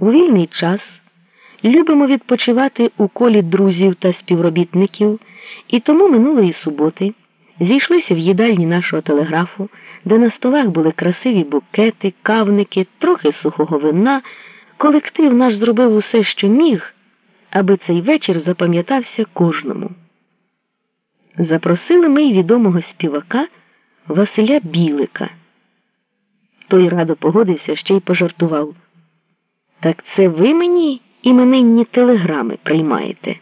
У вільний час любимо відпочивати у колі друзів та співробітників, і тому минулої суботи зійшлися в їдальні нашого телеграфу, де на столах були красиві букети, кавники, трохи сухого вина. Колектив наш зробив усе, що міг, аби цей вечір запам'ятався кожному. Запросили ми й відомого співака Василя Білика. Той радо погодився ще й пожартував. Так це ви мені іменинні телеграми приймаєте?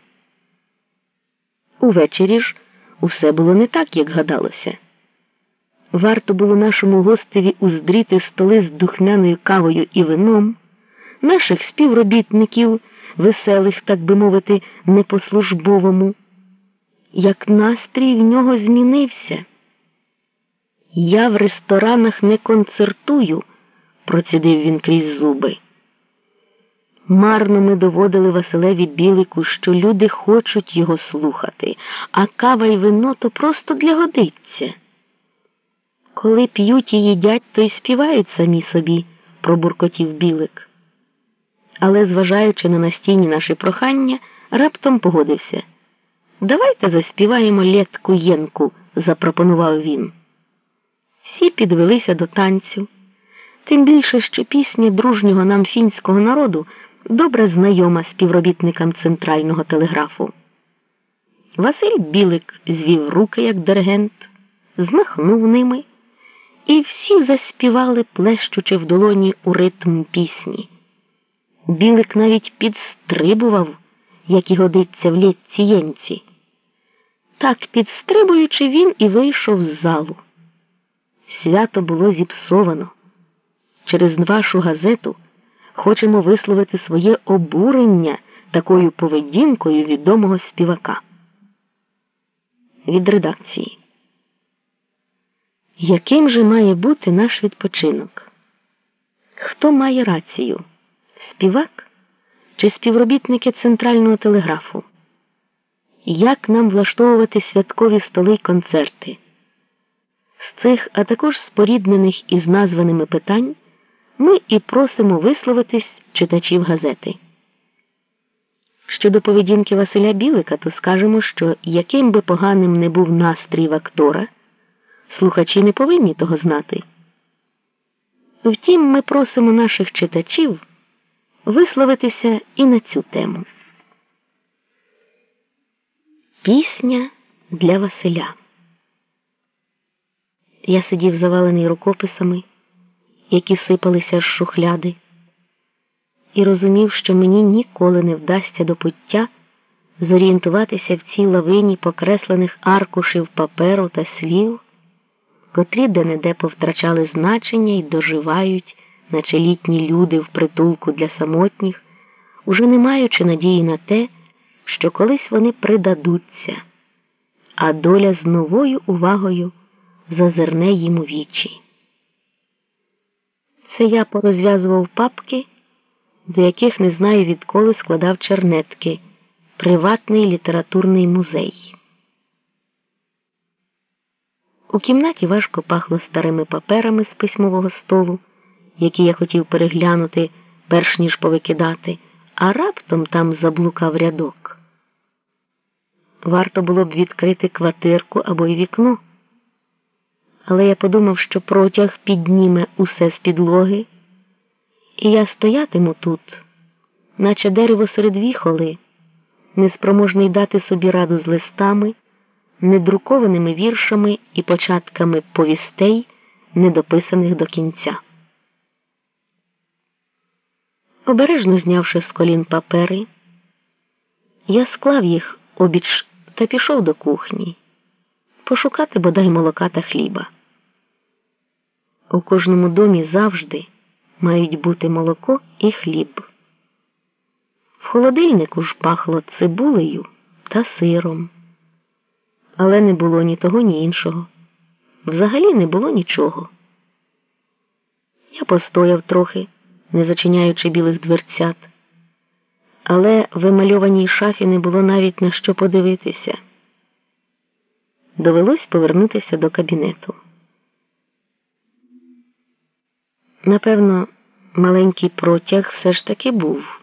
Увечері ж усе було не так, як гадалося. Варто було нашому гостеві уздріти столи з духмяною кавою і вином, наших співробітників, веселих, так би мовити, не по службовому, як настрій в нього змінився. Я в ресторанах не концертую, процідив він крізь зуби. Марно ми доводили Василеві Білику, що люди хочуть його слухати, а кава й вино то просто для годиться. Коли п'ють і їдять, то й співають самі собі, пробуркотів білик. Але, зважаючи на настійні наші прохання, раптом погодився. Давайте заспіваємо лєтку єнку, запропонував він. Всі підвелися до танцю, тим більше, що пісня дружнього нам фінського народу добре знайома співробітникам центрального телеграфу. Василь Білик звів руки, як диригент, змахнув ними, і всі заспівали, плещучи в долоні у ритм пісні. Білик навіть підстрибував, як і годиться в літці. Так, підстрибуючи, він і вийшов з залу. Свято було зіпсовано. Через вашу газету хочемо висловити своє обурення такою поведінкою відомого співака. Від редакції. Яким же має бути наш відпочинок? Хто має рацію? Співак чи співробітники центрального телеграфу? Як нам влаштовувати святкові столи й концерти? З цих, а також споріднених із названими питань ми і просимо висловитись читачів газети. Щодо поведінки Василя Білика, то скажемо, що яким би поганим не був настрій в актора, слухачі не повинні того знати. Втім, ми просимо наших читачів висловитися і на цю тему. Пісня для Василя. Я сидів завалений рукописами, які сипалися з шухляди, і розумів, що мені ніколи не вдасться до пуття зорієнтуватися в цій лавині покреслених аркушів паперу та слів, котрі де-не-де повтрачали значення і доживають, наче літні люди в притулку для самотніх, уже не маючи надії на те, що колись вони придадуться, а доля з новою увагою зазирне їм у вічі. Це я порозв'язував папки, до яких не знаю відколи складав чернетки, приватний літературний музей. У кімнаті важко пахло старими паперами з письмового столу, які я хотів переглянути, перш ніж повикидати, а раптом там заблукав рядок. Варто було б відкрити квартирку або й вікно але я подумав, що протяг підніме усе з підлоги, і я стоятиму тут, наче дерево серед віхоли, неспроможний дати собі раду з листами, недрукованими віршами і початками повістей, недописаних до кінця. Обережно знявши з колін папери, я склав їх обіч та пішов до кухні пошукати бодай молока та хліба. У кожному домі завжди мають бути молоко і хліб. В холодильнику ж пахло цибулею та сиром, але не було ні того, ні іншого. Взагалі не було нічого. Я постояв трохи, не зачиняючи білих дверцят, але в емальованій шафі не було навіть на що подивитися. Довелось повернутися до кабінету. Напевно, маленький протяг все ж таки був.